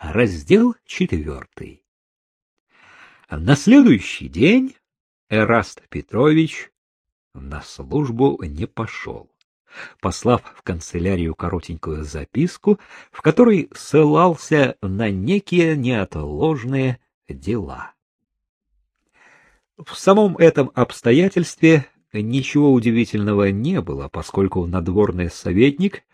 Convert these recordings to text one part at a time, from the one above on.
Раздел четвертый. На следующий день Эраст Петрович на службу не пошел, послав в канцелярию коротенькую записку, в которой ссылался на некие неотложные дела. В самом этом обстоятельстве ничего удивительного не было, поскольку надворный советник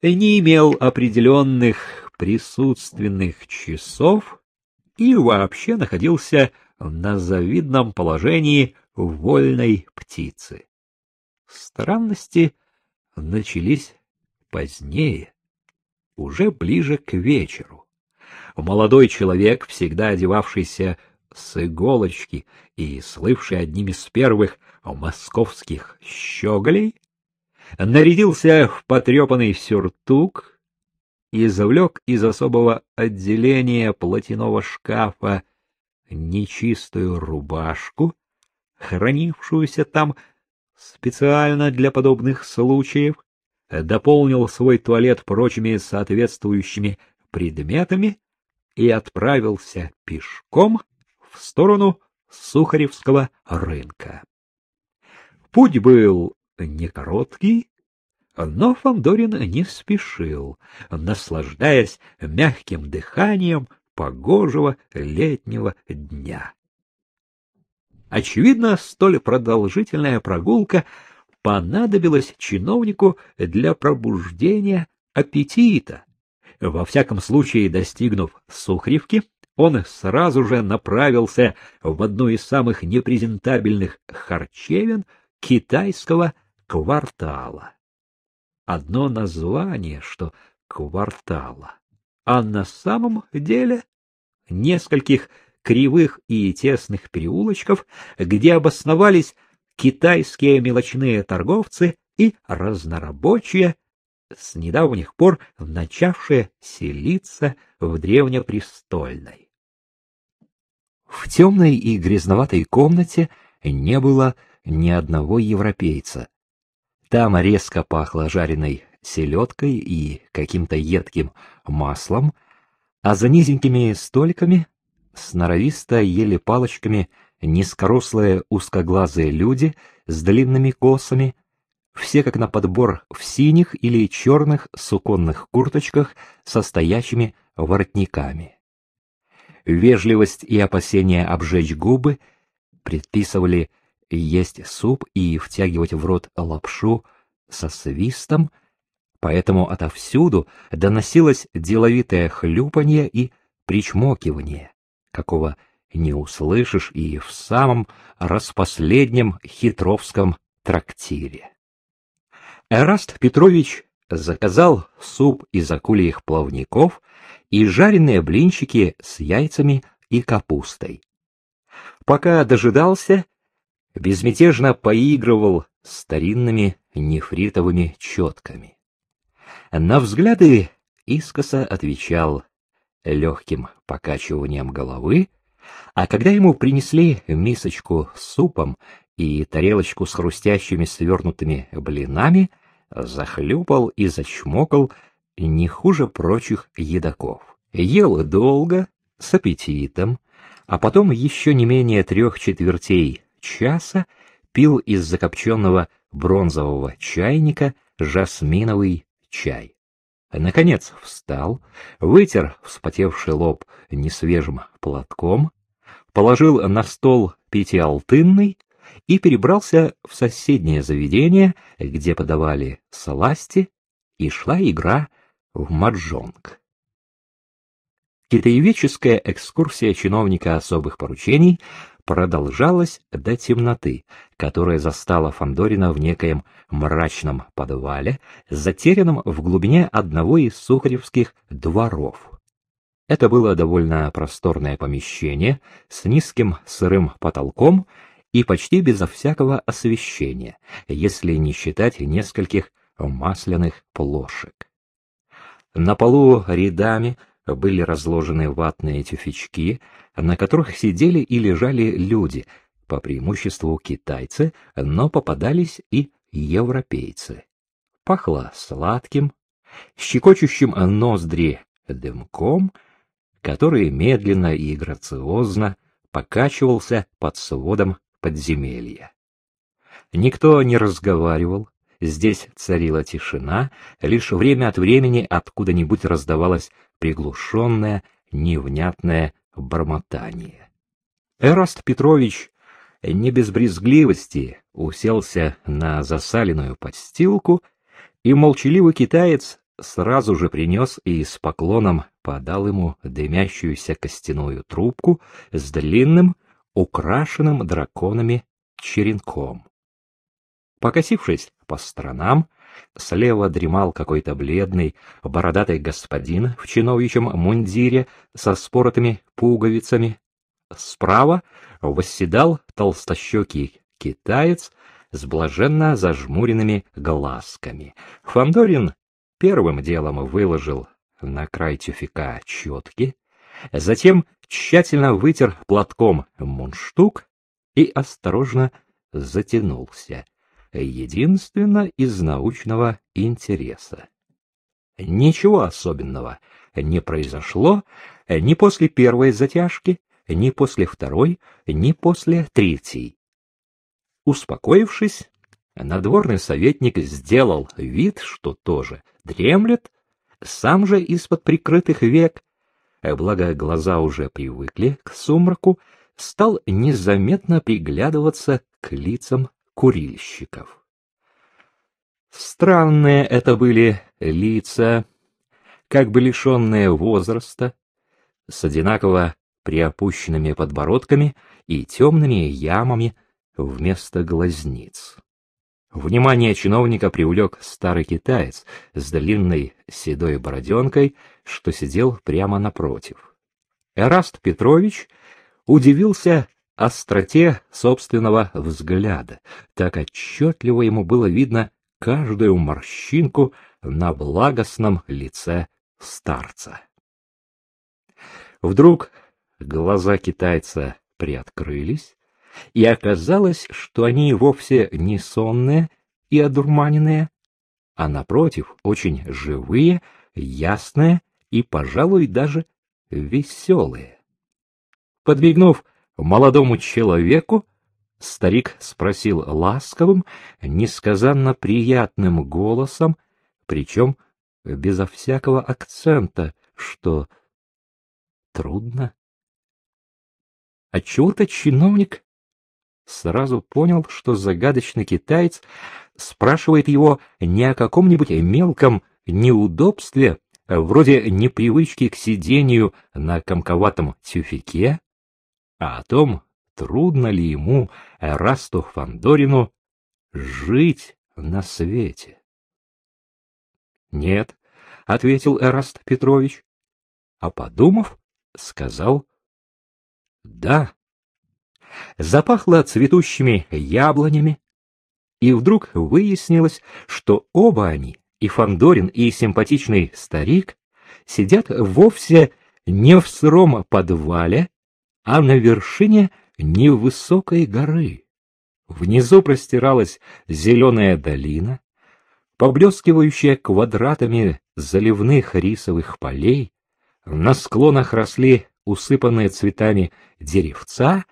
не имел определенных присутственных часов и вообще находился на завидном положении вольной птицы. Странности начались позднее, уже ближе к вечеру. Молодой человек, всегда одевавшийся с иголочки и слывший одним из первых московских щеголей, нарядился в потрепанный сюртук извлек из особого отделения платяного шкафа нечистую рубашку, хранившуюся там специально для подобных случаев, дополнил свой туалет прочими соответствующими предметами и отправился пешком в сторону Сухаревского рынка. Путь был не короткий, но Фандорин не спешил, наслаждаясь мягким дыханием погожего летнего дня. Очевидно, столь продолжительная прогулка понадобилась чиновнику для пробуждения аппетита. Во всяком случае, достигнув Сухаревки, он сразу же направился в одну из самых непрезентабельных харчевин китайского квартала. Одно название, что квартала а на самом деле нескольких кривых и тесных переулочков, где обосновались китайские мелочные торговцы и разнорабочие, с недавних пор начавшие селиться в древнепрестольной. В темной и грязноватой комнате не было ни одного европейца. Там резко пахло жареной селедкой и каким-то едким маслом, а за низенькими столиками сноровисто ели палочками низкорослые узкоглазые люди с длинными косами, все как на подбор в синих или черных суконных курточках со стоячими воротниками. Вежливость и опасение обжечь губы предписывали есть суп и втягивать в рот лапшу со свистом — поэтому отовсюду доносилось деловитое хлюпанье и причмокивание, какого не услышишь и в самом распоследнем хитровском трактире. Эраст Петрович заказал суп из акульих плавников и жареные блинчики с яйцами и капустой. Пока дожидался, безмятежно поигрывал старинными нефритовыми четками. На взгляды искоса отвечал легким покачиванием головы, а когда ему принесли мисочку с супом и тарелочку с хрустящими свернутыми блинами, захлюпал и зачмокал не хуже прочих едоков. Ел долго, с аппетитом, а потом еще не менее трех четвертей часа пил из закопченного бронзового чайника жасминовый чай. Наконец встал, вытер вспотевший лоб несвежим платком, положил на стол пятиалтынный и перебрался в соседнее заведение, где подавали сласти, и шла игра в маджонг. Китаеведческая экскурсия чиновника особых поручений продолжалась до темноты, которая застала Фандорина в некоем мрачном подвале, затерянном в глубине одного из сухаревских дворов. Это было довольно просторное помещение с низким сырым потолком и почти безо всякого освещения, если не считать нескольких масляных плошек. На полу рядами были разложены ватные тюфячки, на которых сидели и лежали люди, по преимуществу китайцы, но попадались и европейцы. Пахло сладким, щекочущим ноздри дымком, который медленно и грациозно покачивался под сводом подземелья. Никто не разговаривал, здесь царила тишина, лишь время от времени откуда-нибудь раздавалось приглушенное, невнятное бормотание. Эраст Петрович не без брезгливости уселся на засаленную подстилку, и молчаливый китаец сразу же принес и с поклоном подал ему дымящуюся костяную трубку с длинным, украшенным драконами черенком. Покосившись по сторонам, слева дремал какой-то бледный, бородатый господин в чиновничьем мундире со споротыми пуговицами. Справа восседал толстощекий китаец с блаженно зажмуренными глазками. Фандорин первым делом выложил на край тюфика четки, затем тщательно вытер платком мундштук и осторожно затянулся, единственно из научного интереса. Ничего особенного не произошло ни после первой затяжки, ни после второй, ни после третьей. Успокоившись, надворный советник сделал вид, что тоже дремлет, сам же из-под прикрытых век, благо глаза уже привыкли к сумраку, стал незаметно приглядываться к лицам курильщиков. Странные это были лица, как бы лишенные возраста, с одинаково приопущенными подбородками и темными ямами вместо глазниц. Внимание чиновника привлек старый китаец с длинной седой бороденкой, что сидел прямо напротив. Эраст Петрович удивился остроте собственного взгляда. Так отчетливо ему было видно каждую морщинку на благостном лице старца. Вдруг глаза китайца приоткрылись, и оказалось, что они вовсе не сонные и одурманенные, а, напротив, очень живые, ясные и, пожалуй, даже веселые. Подмигнув молодому человеку, старик спросил ласковым, несказанно приятным голосом, причем безо всякого акцента, что трудно. Отчего-то чиновник сразу понял, что загадочный китаец спрашивает его не о каком-нибудь мелком неудобстве, вроде непривычки к сидению на комковатом тюфике, а о том, трудно ли ему, Эрасту Фандорину, жить на свете. «Нет», — ответил Эраст Петрович, а подумав, сказал «да» запахло цветущими яблонями, и вдруг выяснилось, что оба они, и Фандорин, и симпатичный старик, сидят вовсе не в сыром подвале, а на вершине невысокой горы. Внизу простиралась зеленая долина, поблескивающая квадратами заливных рисовых полей, на склонах росли усыпанные цветами деревца,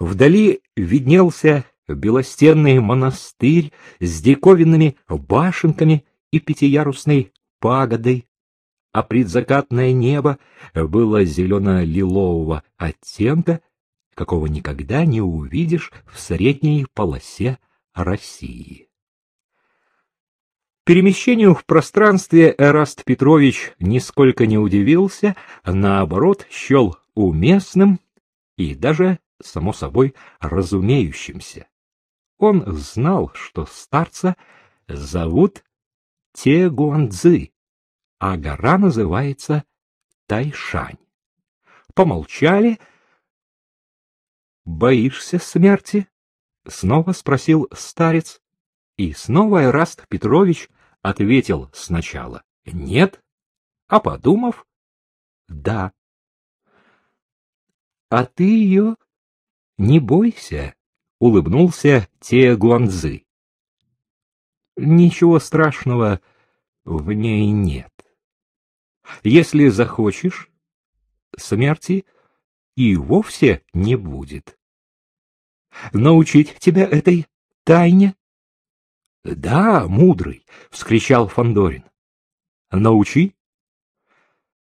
Вдали виднелся белостенный монастырь с диковинными башенками и пятиярусной пагодой, а предзакатное небо было зелено-лилового оттенка, какого никогда не увидишь в средней полосе России. Перемещению в пространстве Эраст Петрович нисколько не удивился, наоборот, счел уместным и даже само собой разумеющимся. Он знал, что старца зовут Тегуанцзы, а гора называется Тайшань. Помолчали. «Боишься смерти?» — снова спросил старец. И снова Эраст Петрович ответил сначала «нет», а подумав «да». «А ты ее не бойся, улыбнулся Те Гуанзы. Ничего страшного в ней нет. Если захочешь, смерти и вовсе не будет. Научить тебя этой тайне? — Да, мудрый, — вскричал Фандорин. Научи